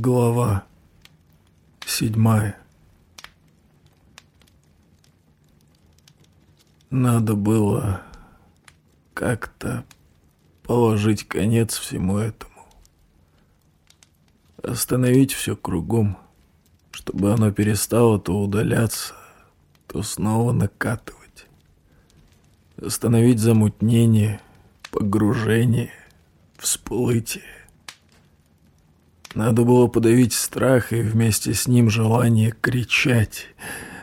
Глава седьмая Надо было как-то положить конец всему этому. Остановить все кругом, чтобы оно перестало то удаляться, то снова накатывать. Остановить замутнение, погружение, всплытие. Надо было подавить страх и вместе с ним желание кричать,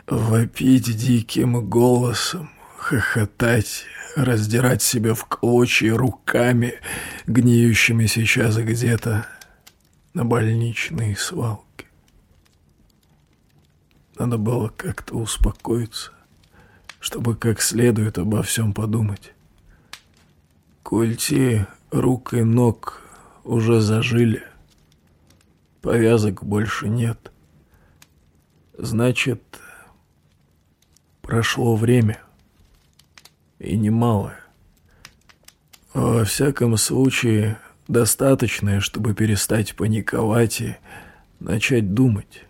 вопить диким голосом, хохотать, раздирать себя в клочья руками, гниющими сейчас где-то на больничной свалке. Надо было как-то успокоиться, чтобы как следует обо всем подумать. Культи рук и ног уже зажили — Повязок больше нет. Значит, прошло время. И немалое. Во всяком случае, достаточное, чтобы перестать паниковать и начать думать.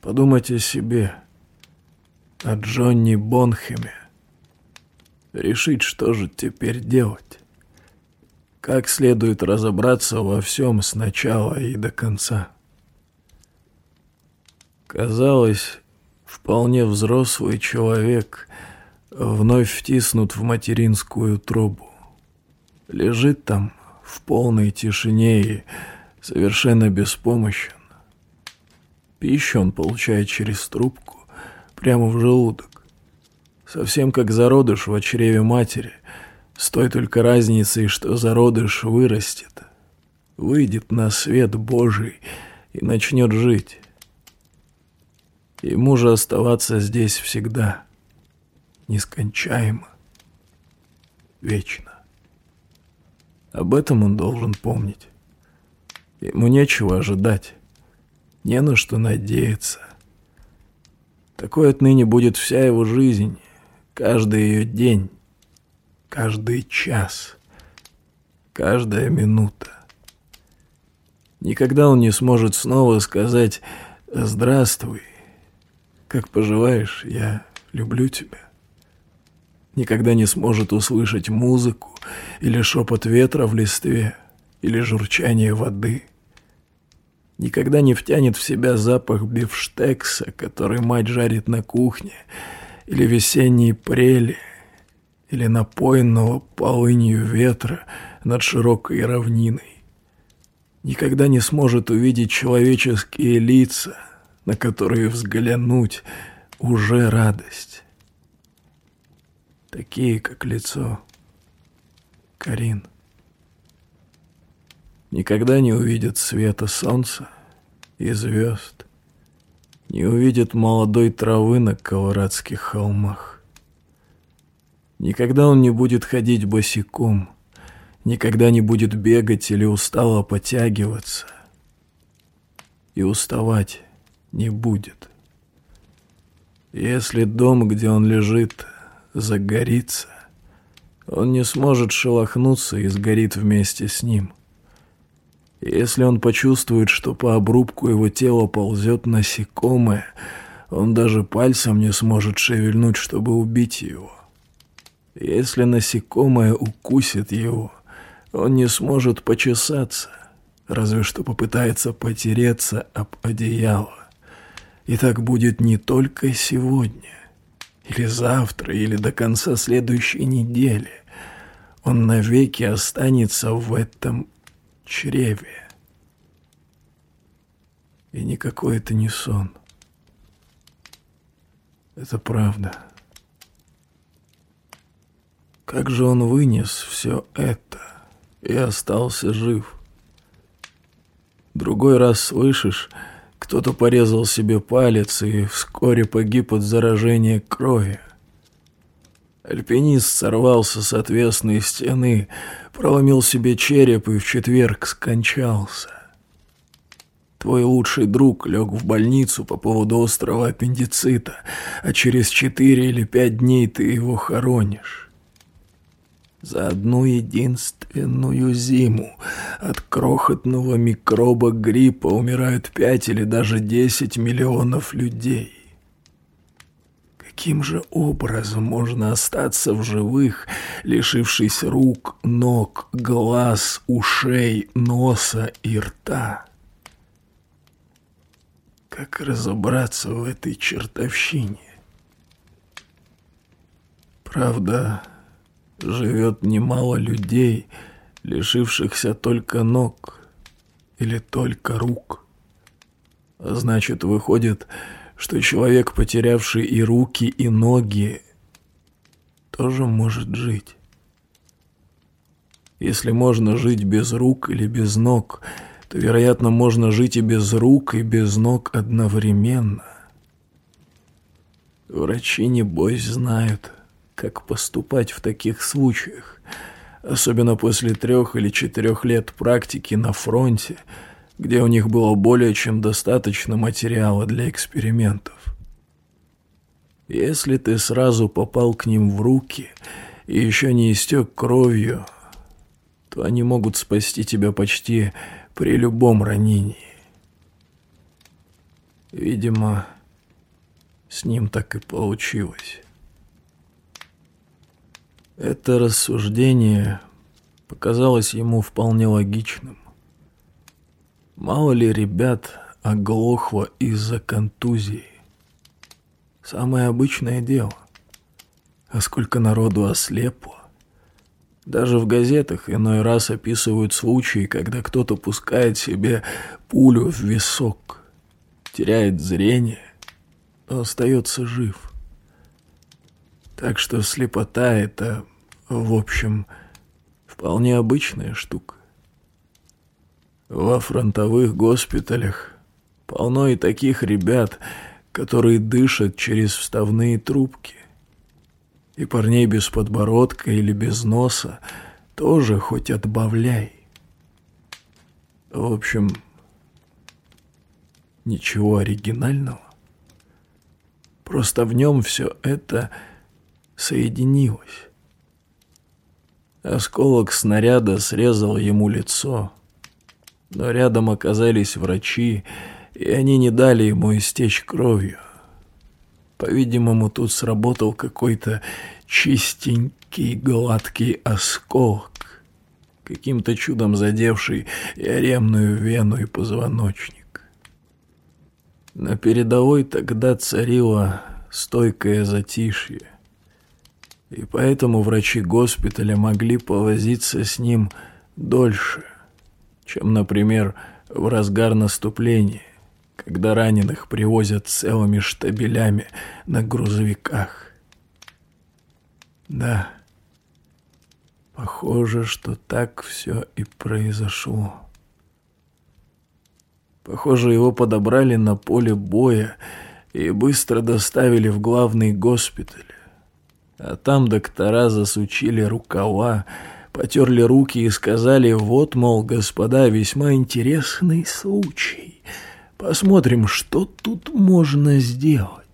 Подумать о себе, о Джонни Бонхеме. Решить, что же теперь делать. Как следует разобраться во всем сначала и до конца. Казалось, вполне взрослый человек вновь втиснут в материнскую трубу. Лежит там в полной тишине и совершенно беспомощен. Пищу он получает через трубку, прямо в желудок. Совсем как зародыш в чреве матери — с той только разницей, что зародыш вырастет, выйдет на свет Божий и начнет жить. Ему же оставаться здесь всегда, нескончаемо, вечно. Об этом он должен помнить. Ему нечего ожидать, не на что надеяться. Такой отныне будет вся его жизнь, каждый ее день, каждый час, каждая минута. Никогда он не сможет снова сказать «Здравствуй, как поживаешь, я люблю тебя». Никогда не сможет услышать музыку или шепот ветра в листве, или журчание воды. Никогда не втянет в себя запах бифштекса, который мать жарит на кухне, или весенние прели, или напоенного полынью ветра над широкой равниной. Никогда не сможет увидеть человеческие лица, на которые взглянуть уже радость. Такие, как лицо Карин. Никогда не увидят света солнца и звезд, не увидят молодой травы на колорадских холмах. Никогда он не будет ходить босиком, никогда не будет бегать или устало потягиваться. И уставать не будет. Если дом, где он лежит, загорится, он не сможет шелохнуться и сгорит вместе с ним. Если он почувствует, что по обрубку его тела ползет насекомое, он даже пальцем не сможет шевельнуть, чтобы убить его. Если насекомое укусит его, он не сможет почесаться, разве что попытается потереться об одеяло. И так будет не только сегодня, или завтра, или до конца следующей недели. Он навеки останется в этом чреве. И никакой это не сон. Это правда. Как же он вынес все это и остался жив? Другой раз слышишь, кто-то порезал себе палец и вскоре погиб от заражения крови. Альпинист сорвался с отвесной стены, проломил себе череп и в четверг скончался. Твой лучший друг лег в больницу по поводу острого аппендицита, а через четыре или пять дней ты его хоронишь. За одну единственную зиму от крохотного микроба гриппа умирают пять или даже десять миллионов людей. Каким же образом можно остаться в живых, лишившись рук, ног, глаз, ушей, носа и рта? Как разобраться в этой чертовщине? Правда, живет немало людей, лишившихся только ног или только рук. А значит, выходит, что человек, потерявший и руки, и ноги, тоже может жить. Если можно жить без рук или без ног, то, вероятно, можно жить и без рук, и без ног одновременно. Врачи, небось, знают, как поступать в таких случаях, особенно после трех или четырех лет практики на фронте, где у них было более чем достаточно материала для экспериментов. Если ты сразу попал к ним в руки и еще не истек кровью, то они могут спасти тебя почти при любом ранении. Видимо, с ним так и получилось. Это рассуждение показалось ему вполне логичным. Мало ли ребят оглохло из-за контузии. Самое обычное дело. А сколько народу ослепло. Даже в газетах иной раз описывают случаи, когда кто-то пускает себе пулю в висок, теряет зрение, но остается жив. Так что слепота — это, в общем, вполне обычная штука. Во фронтовых госпиталях полно и таких ребят, которые дышат через вставные трубки. И парней без подбородка или без носа тоже хоть отбавляй. В общем, ничего оригинального. Просто в нем все это соединилось. Осколок снаряда срезал ему лицо, но рядом оказались врачи, и они не дали ему истечь кровью. По-видимому, тут сработал какой-то чистенький гладкий осколок, каким-то чудом задевший яремную вену и позвоночник. На передовой тогда царило стойкое затишье и поэтому врачи госпиталя могли повозиться с ним дольше, чем, например, в разгар наступления, когда раненых привозят целыми штабелями на грузовиках. Да, похоже, что так все и произошло. Похоже, его подобрали на поле боя и быстро доставили в главный госпиталь, а там доктора засучили рукава, потерли руки и сказали, вот, мол, господа, весьма интересный случай. Посмотрим, что тут можно сделать.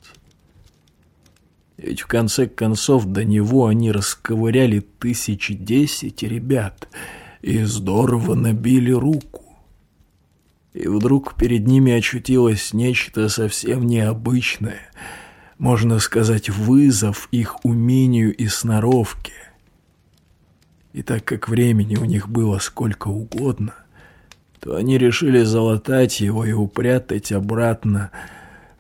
Ведь в конце концов до него они расковыряли тысячи десять ребят и здорово набили руку. И вдруг перед ними очутилось нечто совсем необычное — можно сказать, вызов их умению и сноровке. И так как времени у них было сколько угодно, то они решили залатать его и упрятать обратно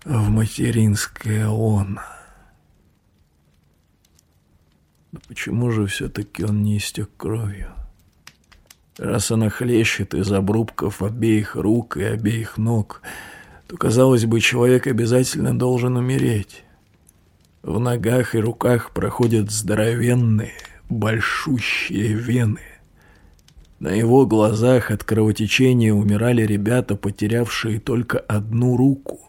в материнское лоно. Но почему же все-таки он не истек кровью? Раз она хлещет из обрубков обеих рук и обеих ног, то, казалось бы, человек обязательно должен умереть. В ногах и руках проходят здоровенные, большущие вены. На его глазах от кровотечения умирали ребята, потерявшие только одну руку.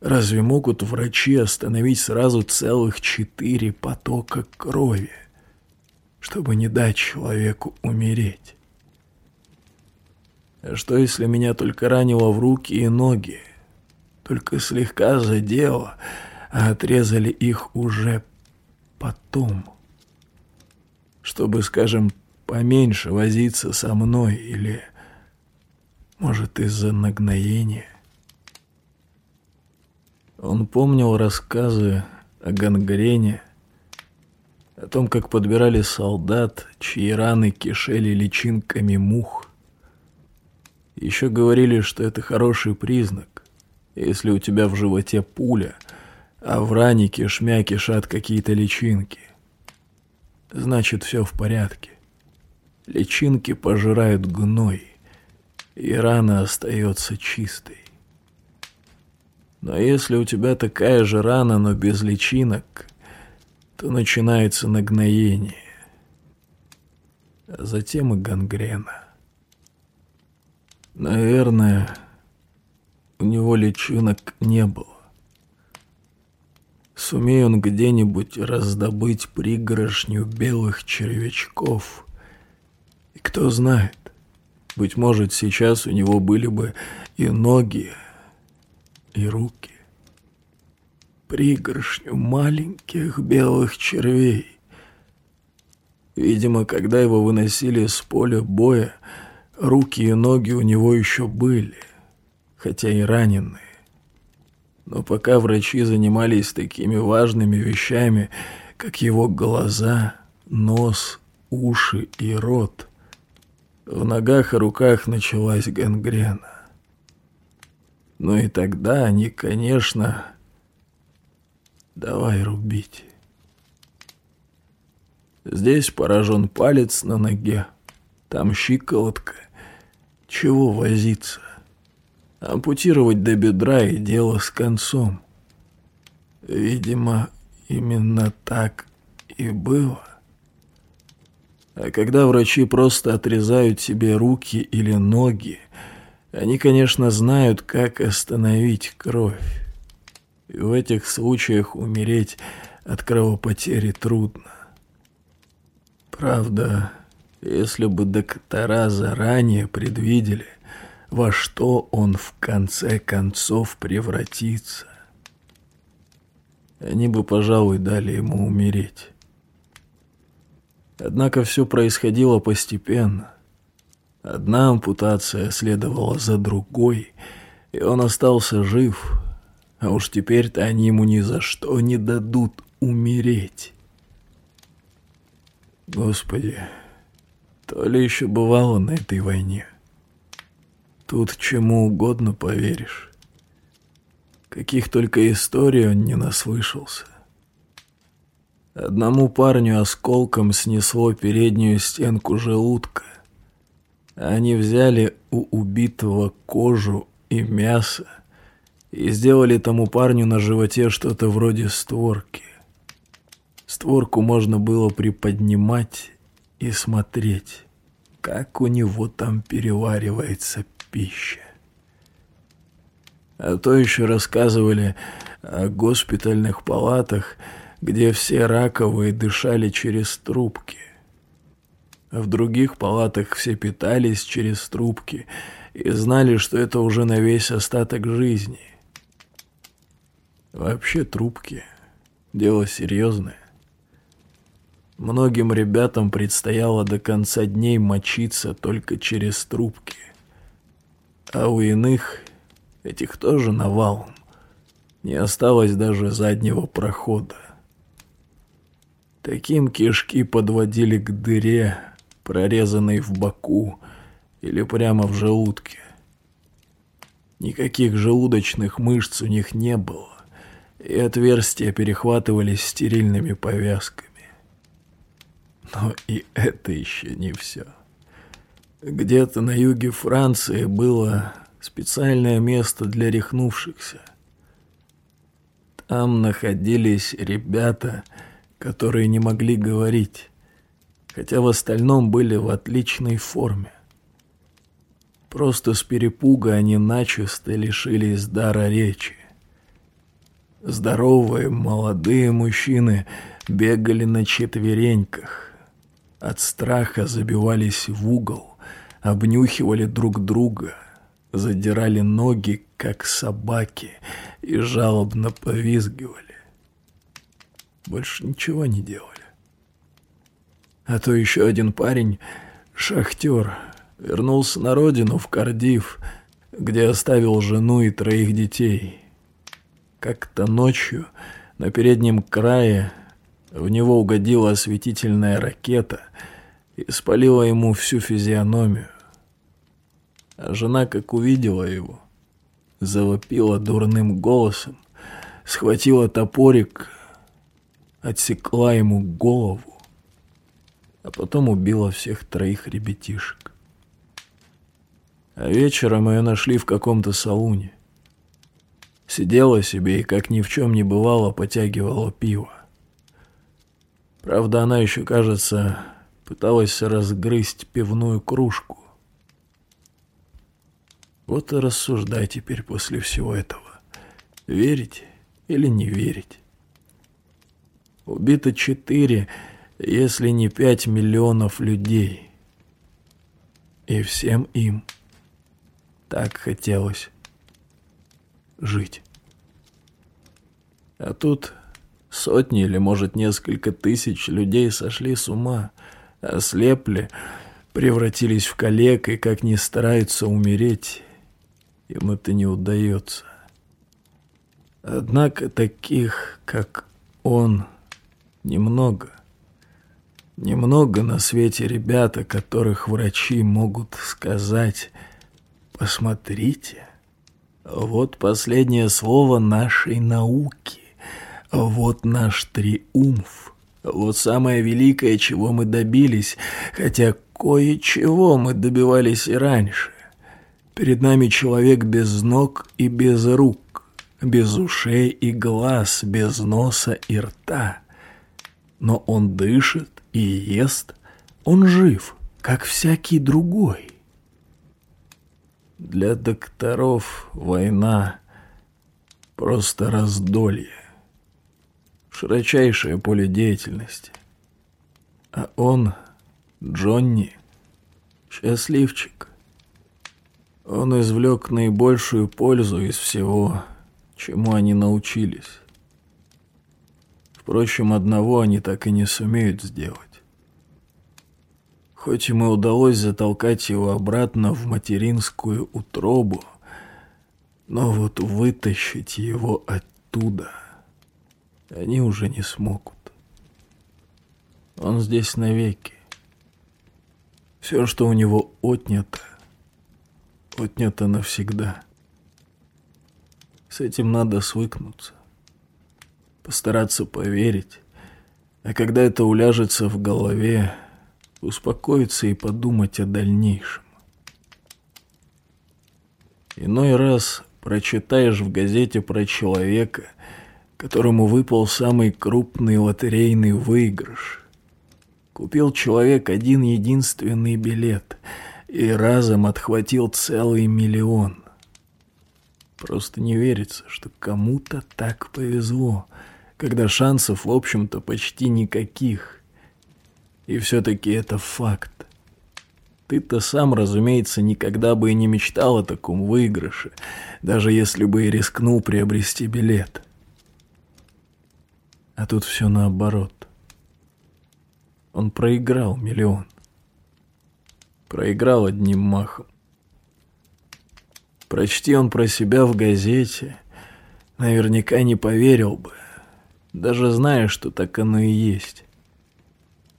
Разве могут врачи остановить сразу целых четыре потока крови, чтобы не дать человеку умереть? А что, если меня только ранило в руки и ноги, только слегка задело, а отрезали их уже потом. чтобы, скажем, поменьше возиться со мной или, может, из-за нагноения. Он помнил рассказы о гангрене, о том, как подбирали солдат, чьи раны кишели личинками мух. Еще говорили, что это хороший признак, если у тебя в животе пуля, а в ране кишмя кишат какие-то личинки. Значит, все в порядке. Личинки пожирают гной, и рана остается чистой. Но если у тебя такая же рана, но без личинок, то начинается нагноение, а затем и гангрена. Наверное, у него личинок не было. Сумея он где-нибудь раздобыть пригоршню белых червячков, и кто знает, быть может, сейчас у него были бы и ноги, и руки. Пригоршню маленьких белых червей. Видимо, когда его выносили с поля боя, руки и ноги у него еще были, хотя и раненые. Но пока врачи занимались такими важными вещами, как его глаза, нос, уши и рот, в ногах и руках началась гангрена. Ну и тогда они, конечно, давай рубить. Здесь поражен палец на ноге, там щиколотка. Чего возиться? Ампутировать до бедра и дело с концом. Видимо, именно так и было. А когда врачи просто отрезают себе руки или ноги, они, конечно, знают, как остановить кровь. И в этих случаях умереть от кровопотери трудно. Правда, если бы доктора заранее предвидели, во что он в конце концов превратится, они бы, пожалуй, дали ему умереть. Однако все происходило постепенно. Одна ампутация следовала за другой, и он остался жив, а уж теперь-то они ему ни за что не дадут умереть. Господи, то ли еще бывало на этой войне. Тут чему угодно поверишь. Каких только историй он не наслышался. Одному парню осколком снесло переднюю стенку желудка, они взяли у убитого кожу и мясо и сделали тому парню на животе что-то вроде створки. Створку можно было приподнимать и смотреть, как у него там переваривается пища. А то еще рассказывали о госпитальных палатах, где все раковые дышали через трубки. В других палатах все питались через трубки и знали, что это уже на весь остаток жизни. Вообще трубки – дело серьезное. Многим ребятам предстояло до конца дней мочиться только через трубки. А у иных, этих тоже навалом, не осталось даже заднего прохода. Таким кишки подводили к дыре, прорезанной в боку или прямо в желудке. Никаких желудочных мышц у них не было, и отверстия перехватывались стерильными повязками. Но и это еще не все. Где-то на юге Франции было специальное место для рехнувшихся. Там находились ребята, которые не могли говорить, хотя в остальном были в отличной форме. Просто с перепуга они начисто лишились дара речи. Здоровые молодые мужчины бегали на четвереньках. От страха забивались в угол, обнюхивали друг друга, задирали ноги, как собаки, и жалобно повизгивали. Больше ничего не делали. А то еще один парень, шахтер, вернулся на родину в Кардив, где оставил жену и троих детей. Как-то ночью на переднем крае в него угодила осветительная ракета и спалила ему всю физиономию. А жена, как увидела его, завопила дурным голосом, схватила топорик, отсекла ему голову, а потом убила всех троих ребятишек. А вечером ее нашли в каком-то салуне. Сидела себе и, как ни в чем не бывало, потягивала пиво. Правда, она еще, кажется, пыталась разгрызть пивную кружку. Вот и рассуждай теперь после всего этого. Верить или не верить? Убито четыре, если не пять миллионов людей. И всем им так хотелось жить. А тут сотни или, может, несколько тысяч людей сошли с ума, ослепли, превратились в коллег и, как ни стараются умереть, им это не удается. Однако таких, как он, немного. Немного на свете ребята, которых врачи могут сказать «Посмотрите, вот последнее слово нашей науки, вот наш триумф». Вот самое великое, чего мы добились, хотя кое-чего мы добивались и раньше. Перед нами человек без ног и без рук, без ушей и глаз, без носа и рта. Но он дышит и ест, он жив, как всякий другой. Для докторов война — просто раздолье, широчайшее поле деятельности. А он, Джонни, счастливчик — он извлек наибольшую пользу из всего, чему они научились. Впрочем, одного они так и не сумеют сделать. Хоть ему удалось затолкать его обратно в материнскую утробу, но вот вытащить его оттуда они уже не смогут. Он здесь навеки. Все, что у него отнято, отнято навсегда. С этим надо свыкнуться, постараться поверить, а когда это уляжется в голове, успокоиться и подумать о дальнейшем. Иной раз прочитаешь в газете про человека, которому выпал самый крупный лотерейный выигрыш. Купил человек один единственный билет — и разом отхватил целый миллион. Просто не верится, что кому-то так повезло, когда шансов, в общем-то, почти никаких. И все-таки это факт. Ты-то сам, разумеется, никогда бы и не мечтал о таком выигрыше, даже если бы и рискнул приобрести билет. А тут все наоборот. Он проиграл миллион. Проиграл одним махом. Прочти он про себя в газете, наверняка не поверил бы, даже зная, что так оно и есть.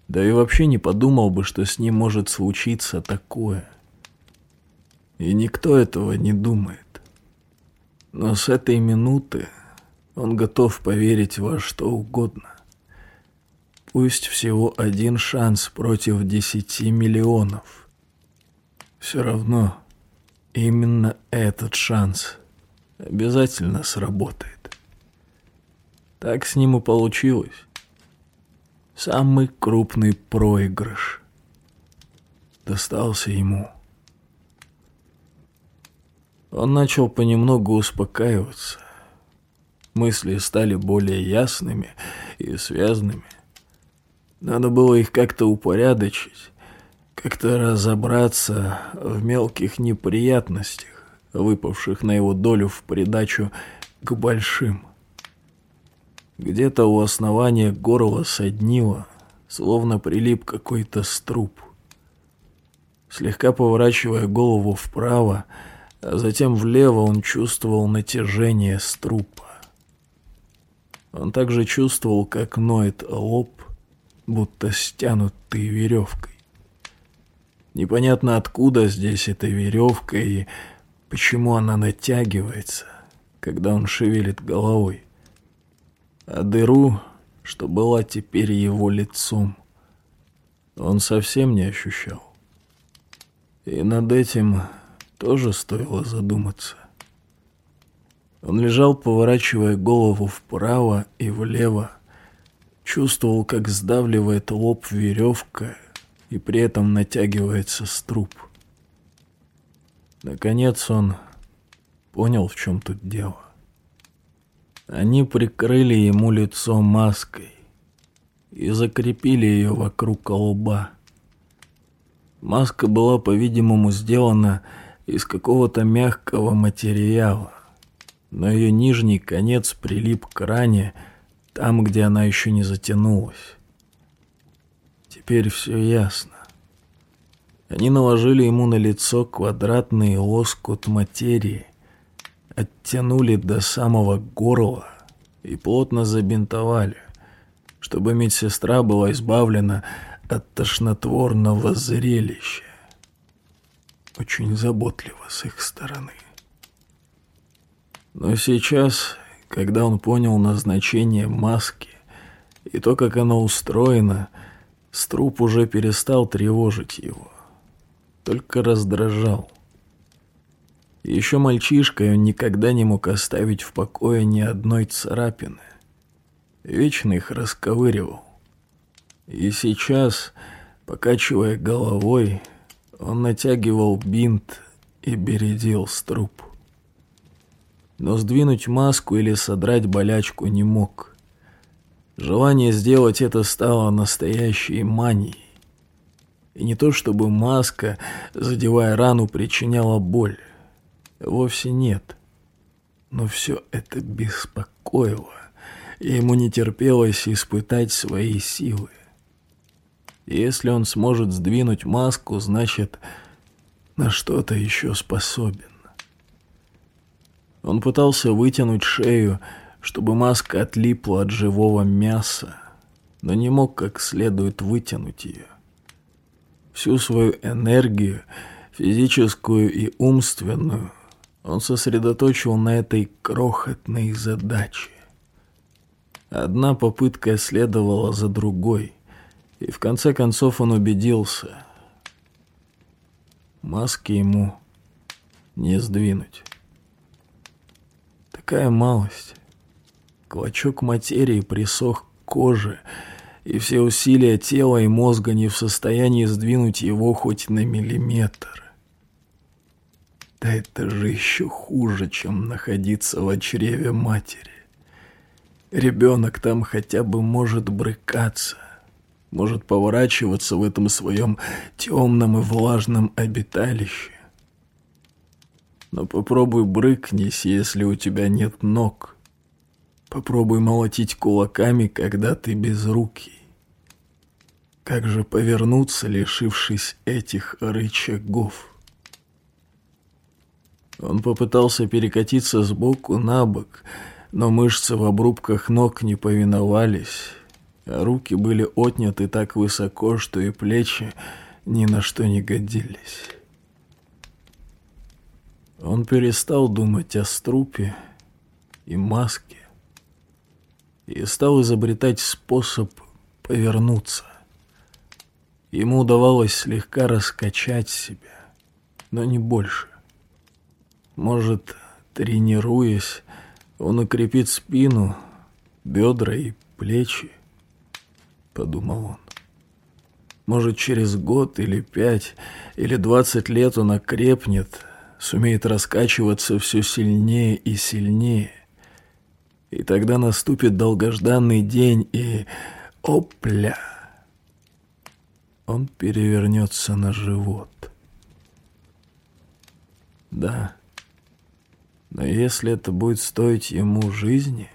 Да и вообще не подумал бы, что с ним может случиться такое. И никто этого не думает. Но с этой минуты он готов поверить во что угодно. Пусть всего один шанс против десяти миллионов. Все равно именно этот шанс обязательно сработает. Так с ним и получилось. Самый крупный проигрыш достался ему. Он начал понемногу успокаиваться. Мысли стали более ясными и связанными. Надо было их как-то упорядочить, как-то разобраться в мелких неприятностях, выпавших на его долю в придачу к большим. Где-то у основания горла соднило, словно прилип какой-то струп. Слегка поворачивая голову вправо, а затем влево он чувствовал натяжение струпа. Он также чувствовал, как ноет лоб, будто стянутый веревкой. Непонятно откуда здесь эта веревка и почему она натягивается, когда он шевелит головой. А дыру, что была теперь его лицом, он совсем не ощущал. И над этим тоже стоило задуматься. Он лежал, поворачивая голову вправо и влево, чувствовал, как сдавливает лоб веревка и при этом натягивается струп. Наконец он понял, в чем тут дело. Они прикрыли ему лицо маской и закрепили ее вокруг лба. Маска была, по-видимому, сделана из какого-то мягкого материала, но ее нижний конец прилип к ране там, где она еще не затянулась. Теперь все ясно. Они наложили ему на лицо квадратный лоскут материи, оттянули до самого горла и плотно забинтовали, чтобы медсестра была избавлена от тошнотворного зрелища. Очень заботливо с их стороны. Но сейчас, когда он понял назначение маски и то, как она устроена, струп уже перестал тревожить его, только раздражал. Еще мальчишкой он никогда не мог оставить в покое ни одной царапины. Вечно их расковыривал. И сейчас, покачивая головой, он натягивал бинт и бередил струп но сдвинуть маску или содрать болячку не мог. Желание сделать это стало настоящей манией. И не то чтобы маска, задевая рану, причиняла боль. Вовсе нет. Но все это беспокоило, и ему не терпелось испытать свои силы. Если он сможет сдвинуть маску, значит, на что-то еще способен. Он пытался вытянуть шею, чтобы маска отлипла от живого мяса, но не мог как следует вытянуть ее. Всю свою энергию, физическую и умственную, он сосредоточил на этой крохотной задаче. Одна попытка следовала за другой, и в конце концов он убедился. Маски ему не сдвинуть. Какая малость. Клочок материи присох к коже, и все усилия тела и мозга не в состоянии сдвинуть его хоть на миллиметр. Да это же еще хуже, чем находиться в чреве матери. Ребенок там хотя бы может брыкаться, может поворачиваться в этом своем темном и влажном обиталище. Но попробуй брыкнись, если у тебя нет ног. Попробуй молотить кулаками, когда ты безрукий. Как же повернуться, лишившись этих рычагов? Он попытался перекатиться сбоку на бок, но мышцы в обрубках ног не повиновались, а руки были отняты так высоко, что и плечи ни на что не годились. Он перестал думать о струпе и маске и стал изобретать способ повернуться. Ему удавалось слегка раскачать себя, но не больше. Может, тренируясь, он укрепит спину, бедра и плечи, подумал он. Может, через год или пять или двадцать лет он окрепнет, сумеет раскачиваться все сильнее и сильнее. Тогда наступит долгожданный день, и... Опля! Он перевернется на живот. Да. Но если это будет стоить ему жизни...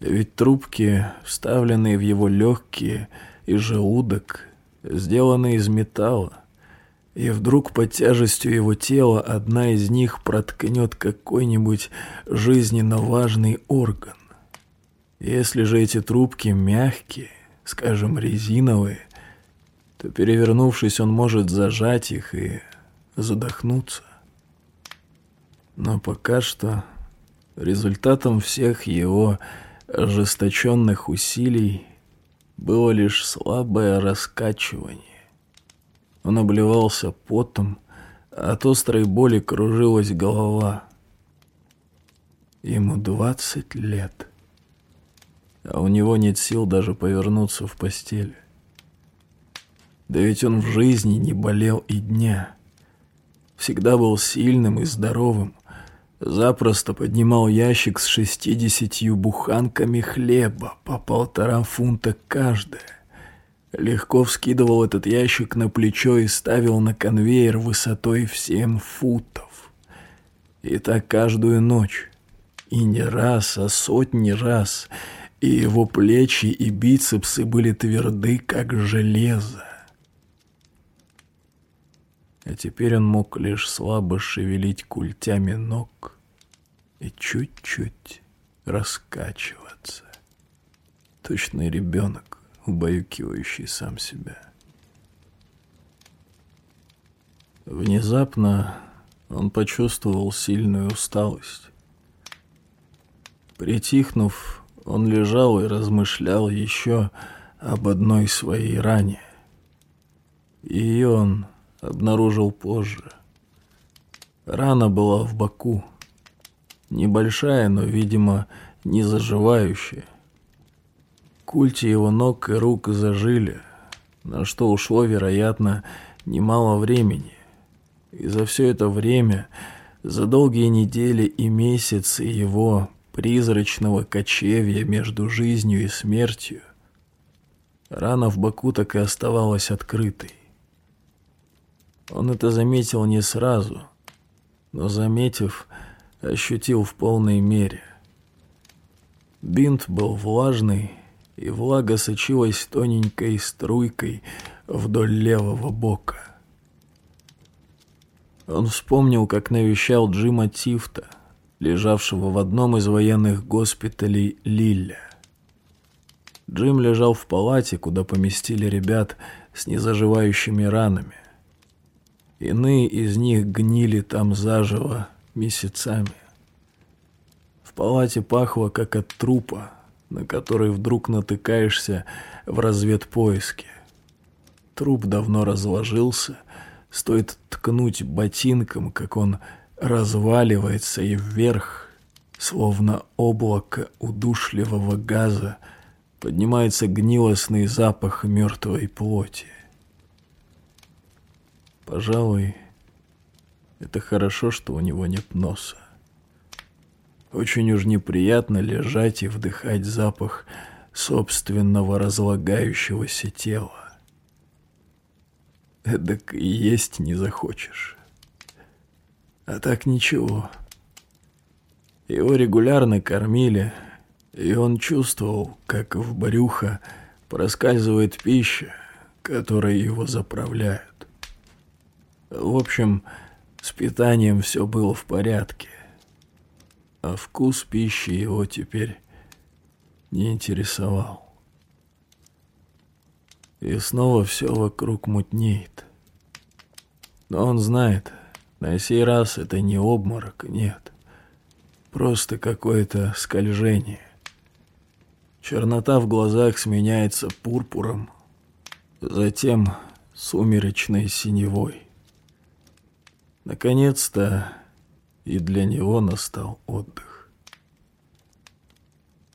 Ведь трубки, вставленные в его легкие и желудок, сделаны из металла, и вдруг под тяжестью его тела одна из них проткнет какой-нибудь жизненно важный орган. Если же эти трубки мягкие, скажем, резиновые, то, перевернувшись, он может зажать их и задохнуться. Но пока что результатом всех его ожесточенных усилий было лишь слабое раскачивание. Он обливался потом, от острой боли кружилась голова. Ему двадцать лет, а у него нет сил даже повернуться в постели. Да ведь он в жизни не болел и дня. Всегда был сильным и здоровым, запросто поднимал ящик с шестидесятью буханками хлеба по полтора фунта каждая. Легко вскидывал этот ящик на плечо и ставил на конвейер высотой в семь футов. И так каждую ночь. И не раз, а сотни раз. И его плечи и бицепсы были тверды, как железо. А теперь он мог лишь слабо шевелить культями ног и чуть-чуть раскачиваться. Точный ребенок, убаюкивающий сам себя. Внезапно он почувствовал сильную усталость. Притихнув, он лежал и размышлял еще об одной своей ране. Ее он обнаружил позже. Рана была в боку. Небольшая, но, видимо, не заживающая. Культи его ног и рук зажили, на что ушло, вероятно, немало времени. И за все это время, за долгие недели и месяцы его призрачного кочевья между жизнью и смертью, рана в боку так и оставалась открытой. Он это заметил не сразу, но, заметив, ощутил в полной мере. Бинт был влажный, и влага сочилась тоненькой струйкой вдоль левого бока. Он вспомнил, как навещал Джима Тифта, лежавшего в одном из военных госпиталей Лилля. Джим лежал в палате, куда поместили ребят с незаживающими ранами. Иные из них гнили там заживо месяцами. В палате пахло, как от трупа, на который вдруг натыкаешься в разведпоиске. Труп давно разложился, стоит ткнуть ботинком, как он разваливается и вверх, словно облако удушливого газа, поднимается гнилостный запах мертвой плоти. Пожалуй, это хорошо, что у него нет носа. Очень уж неприятно лежать и вдыхать запах собственного разлагающегося тела. Эдак и есть не захочешь. А так ничего. Его регулярно кормили, и он чувствовал, как в брюхо проскальзывает пища, которой его заправляют. В общем, с питанием все было в порядке, а вкус пищи его теперь не интересовал. И снова все вокруг мутнеет. Но он знает, на сей раз это не обморок, нет. Просто какое-то скольжение. Чернота в глазах сменяется пурпуром, затем сумеречной синевой. Наконец-то и для него настал отдых.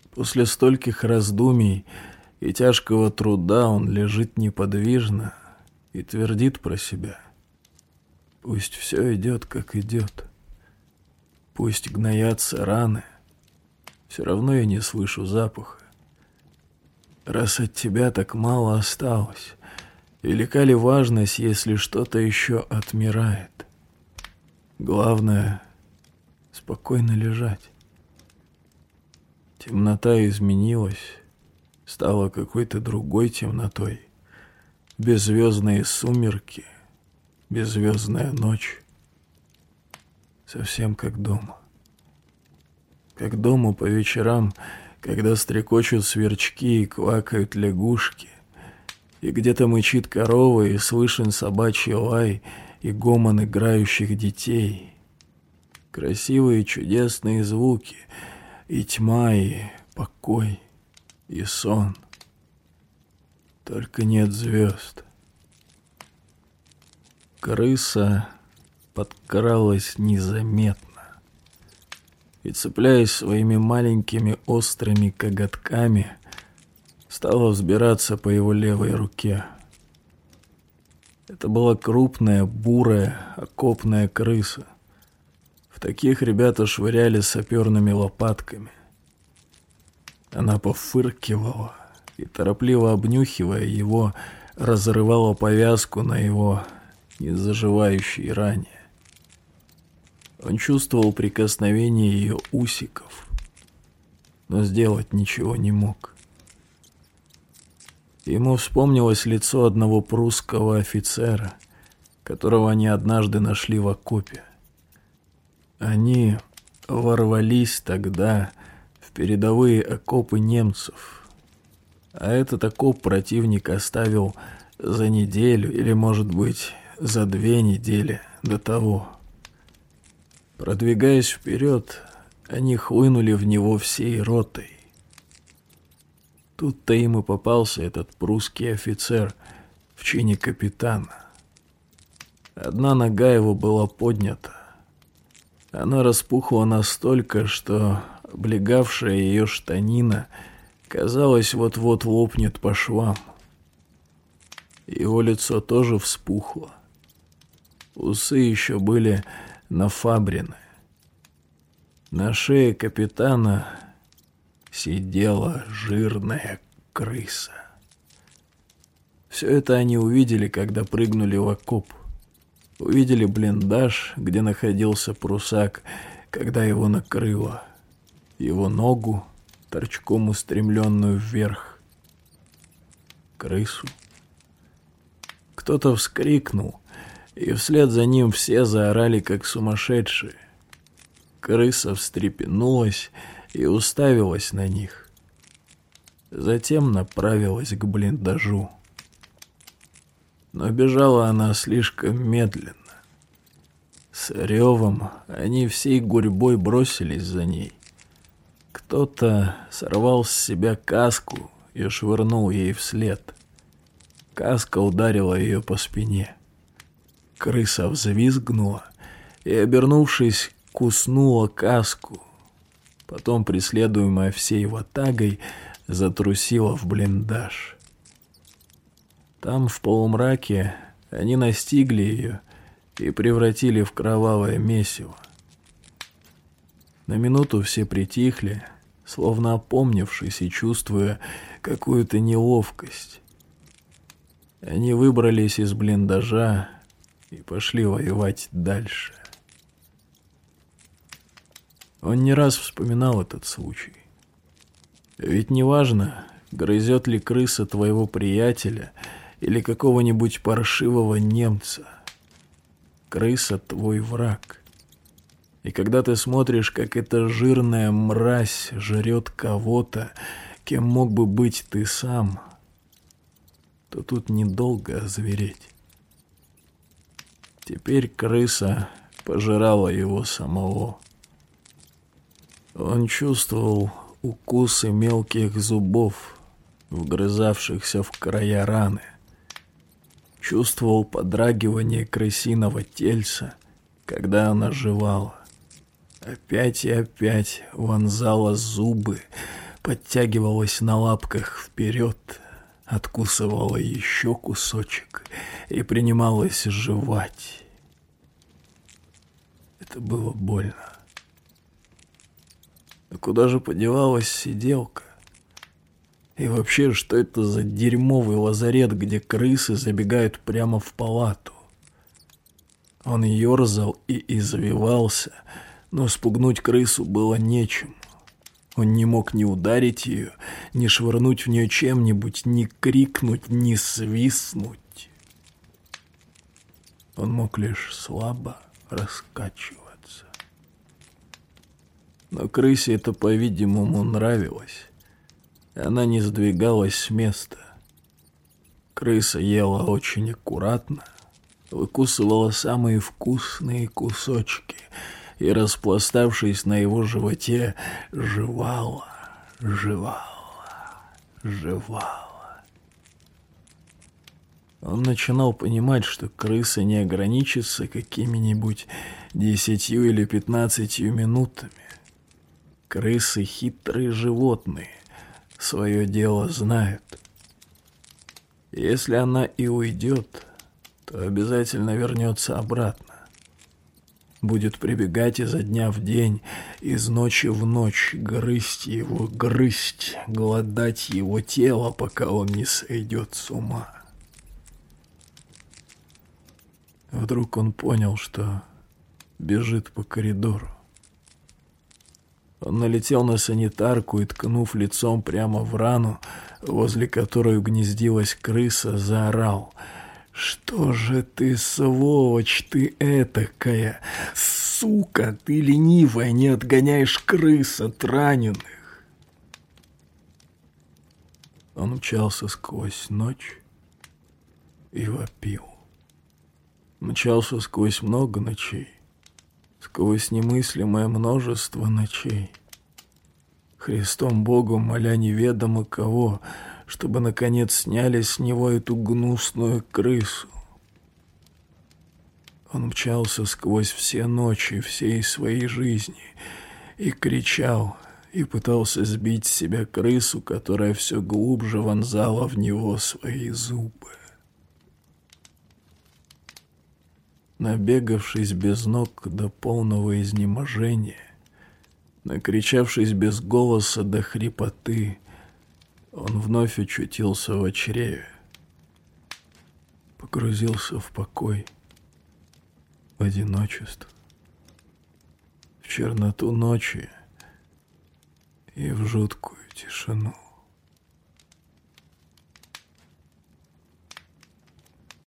После стольких раздумий и тяжкого труда он лежит неподвижно и твердит про себя. Пусть все идет, как идет. Пусть гноятся раны. Все равно я не слышу запаха. Раз от тебя так мало осталось, велика ли важность, если что-то еще отмирает? Главное — спокойно лежать. Темнота изменилась, стала какой-то другой темнотой. Беззвездные сумерки, беззвездная ночь. Совсем как дома. Как дома по вечерам, когда стрекочут сверчки и квакают лягушки, и где-то мычит корова, и слышен собачий лай и гомон играющих детей. Красивые чудесные звуки, и тьма, и покой, и сон. Только нет звезд. Крыса подкралась незаметно и, цепляясь своими маленькими острыми коготками, стала взбираться по его левой руке. Это была крупная, бурая, окопная крыса. Таких ребята швыряли саперными лопатками. Она пофыркивала и, торопливо обнюхивая его, разрывала повязку на его незаживающей ране. Он чувствовал прикосновение ее усиков, но сделать ничего не мог. Ему вспомнилось лицо одного прусского офицера, которого они однажды нашли в окопе. Они ворвались тогда в передовые окопы немцев, а этот окоп противник оставил за неделю или, может быть, за две недели до того. Продвигаясь вперед, они хлынули в него всей ротой. Тут-то им и попался этот прусский офицер в чине капитана. Одна нога его была поднята. Она распухла настолько, что облегавшая ее штанина, казалось, вот-вот лопнет по швам. Его лицо тоже вспухло. Усы еще были нафабрины. На шее капитана сидела жирная крыса. Все это они увидели, когда прыгнули в окоп. Увидели блиндаж, где находился прусак, когда его накрыло. Его ногу, торчком устремленную вверх. Крысу. Кто-то вскрикнул, и вслед за ним все заорали, как сумасшедшие. Крыса встрепенулась и уставилась на них. Затем направилась к блиндажу. Но бежала она слишком медленно. С ревом они всей гурьбой бросились за ней. Кто-то сорвал с себя каску и швырнул ей вслед. Каска ударила ее по спине. Крыса взвизгнула и, обернувшись, куснула каску, Потом, преследуемая всей ватагой, затрусила в блиндаж. Там, в полумраке, они настигли ее и превратили в кровавое месиво. На минуту все притихли, словно опомнившись и чувствуя какую-то неловкость. Они выбрались из блиндажа и пошли воевать дальше. Он не раз вспоминал этот случай. Ведь неважно, грызет ли крыса твоего приятеля или какого-нибудь паршивого немца. Крыса твой враг. И когда ты смотришь, как эта жирная мразь жрет кого-то, кем мог бы быть ты сам, то тут недолго озвереть. Теперь крыса пожирала его самого. Он чувствовал укусы мелких зубов, вгрызавшихся в края раны. Чувствовал подрагивание крысиного тельца, когда она жевала. Опять и опять вонзала зубы, подтягивалась на лапках вперед, откусывала еще кусочек и принималась жевать. Это было больно. А куда же подевалась сиделка? И вообще, что это за дерьмовый лазарет, где крысы забегают прямо в палату? Он ерзал и извивался, но спугнуть крысу было нечем. Он не мог ни ударить ее, ни швырнуть в нее чем-нибудь, ни крикнуть, ни свистнуть. Он мог лишь слабо раскачиваться. Но крысе это, по-видимому, нравилось. Она не сдвигалась с места. Крыса ела очень аккуратно, выкусывала самые вкусные кусочки и, распластавшись на его животе, жевала, жевала, жевала. Он начинал понимать, что крыса не ограничится какими-нибудь десятью или пятнадцатью минутами. Крысы — хитрые животные, свое дело знают. Если она и уйдет, то обязательно вернется обратно. Будет прибегать изо дня в день, из ночи в ночь, грызть его, грызть, голодать его тело, пока он не сойдет с ума. Вдруг он понял, что бежит по коридору. Он налетел на санитарку и, ткнув лицом прямо в рану, возле которой угнездилась крыса, заорал. «Что же ты, сволочь ты этакая! Сука, ты ленивая, не отгоняешь крыс от раненых!» Он мчался сквозь ночь и вопил. Мчался сквозь много ночей сквозь немыслимое множество ночей. Христом Богу моля неведомо кого, чтобы, наконец, сняли с него эту гнусную крысу. Он мчался сквозь все ночи всей своей жизни и кричал, и пытался сбить с себя крысу, которая все глубже вонзала в него свои зубы. Набегавшись без ног до полного изнеможения, накричавшись без голоса до хрипоты, он вновь очутился в чреве, погрузился в покой, в одиночество, в черноту ночи и в жуткую тишину.